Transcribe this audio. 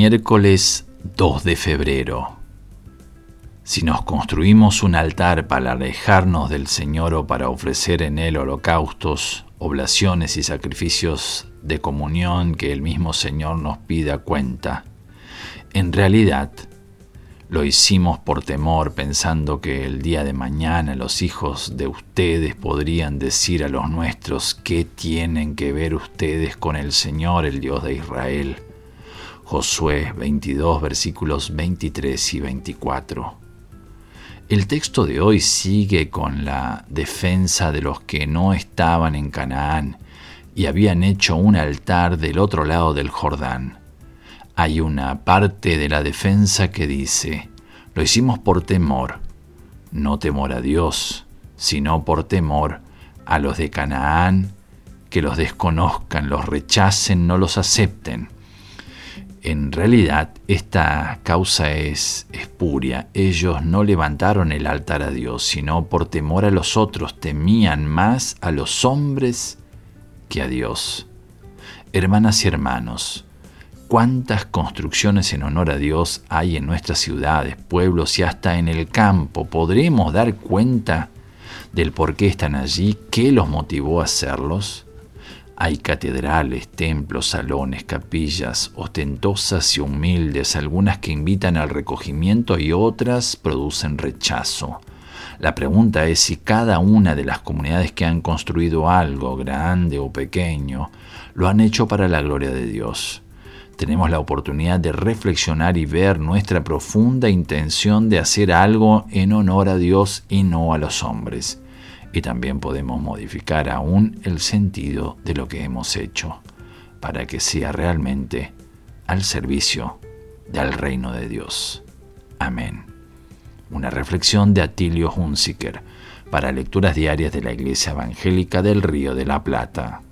Miércoles 2 de febrero. Si nos construimos un altar para alejarnos del Señor o para ofrecer en él holocaustos, oblaciones y sacrificios de comunión que el mismo Señor nos pida cuenta, en realidad lo hicimos por temor pensando que el día de mañana los hijos de ustedes podrían decir a los nuestros qué tienen que ver ustedes con el Señor, el Dios de Israel Josué 22 versículos 23 y 24. El texto de hoy sigue con la defensa de los que no estaban en Canaán y habían hecho un altar del otro lado del Jordán. Hay una parte de la defensa que dice, lo hicimos por temor, no temor a Dios, sino por temor a los de Canaán, que los desconozcan, los rechacen, no los acepten en realidad esta causa es espuria. Ellos no levantaron el altar a Dios, sino por temor a los otros temían más a los hombres que a Dios. Hermanas y hermanos, cuántas construcciones en honor a Dios hay en nuestras ciudades, pueblos y hasta en el campo. ¿Podremos dar cuenta del por qué están allí? ¿Qué los motivó a hacerlos? Hay catedrales, templos, salones, capillas, ostentosas y humildes, algunas que invitan al recogimiento y otras producen rechazo. La pregunta es si cada una de las comunidades que han construido algo, grande o pequeño, lo han hecho para la gloria de Dios. Tenemos la oportunidad de reflexionar y ver nuestra profunda intención de hacer algo en honor a Dios y no a los hombres y también podemos modificar aún el sentido de lo que hemos hecho para que sea realmente al servicio del reino de Dios. Amén. Una reflexión de Atilio Hunziker para lecturas diarias de la Iglesia Evangélica del Río de la Plata.